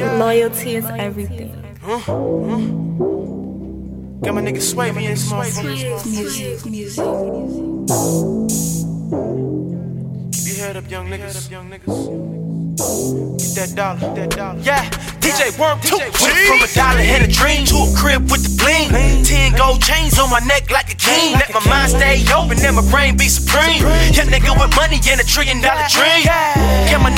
Loyalty is everything. Got my nigga sway me in this motherfucker. Music, music. Keep your head up, young niggas. Young niggas. Get that dollar, that dollar. Yeah, DJ Worm 2. Went from a dollar and a dream to a crib with the bling. Ten gold chains on my neck like a king. Let my mind stay open and my brain be supreme. Yeah, nigga with money and a trillion dollar dream. Yeah, my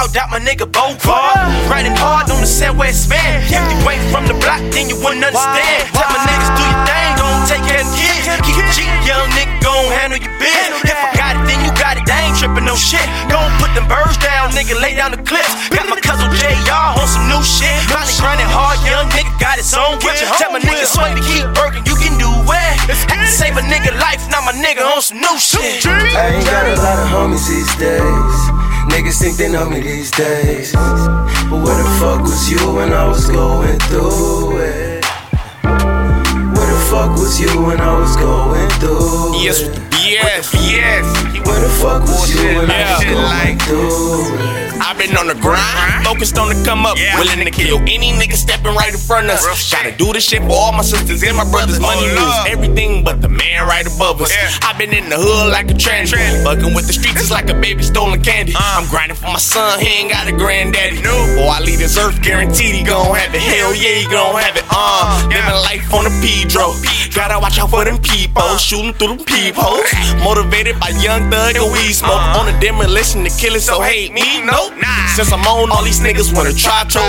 Bogart. Shout out my nigga Bogart. Riding hard on the set where it's span. If you wait from the block, then you wouldn't understand. Tell my niggas do your thing, don't take care of the kids. Keep it cheap, young nigga, gon' handle your biz. If I got it, then you got it. I ain't tripping no shit. Don't put them birds down, nigga, lay down the clips. Got my cousin JR on some new shit. Probably grinding hard, young nigga got his own whip. Tell my nigga sway to keep working, you can do it. Had to save a nigga life, now my nigga on some new shit. I ain't got a lot of homies these days. Niggas think they know me these days. But where the fuck was you when I was going through it? Where the fuck was you when I was going through it? Yes, BS, BS. Where the fuck was you when I was going through it? I've been on the grind, focused on the come up, willing to kill any nigga stepping right in front of us. Gotta do this shit for all my sisters and my brothers. Money moves everything but the man right above us. I've been in the hood like a tranny, fucking with the streets is like a baby stolen candy. I'm grinding for my son, he ain't got a granddaddy. No, boy, I leave this earth guaranteed he gon' have it. Hell yeah, he gon' have it. Uh, living life on a Pedro. Gotta watch out for them people, shooting through them peepholes. Motivated by young thug and weed smoke on a demolition to kill it, so hate me, no. Since I'm on, all these niggas wanna try to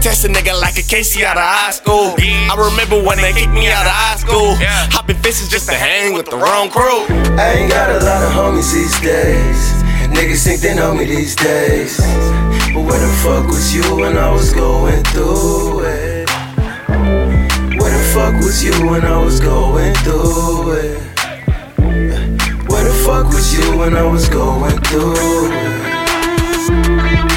test a nigga like a Casey out of high school. I remember when they kicked me out of high school, hopping fences just to hang with the wrong crew. I ain't got a lot of homies these days. Niggas think they know me these days. But where the fuck was you when I was going through it? Where the fuck was you when I was going through it? Where the fuck was you when I was going through it? Thank you.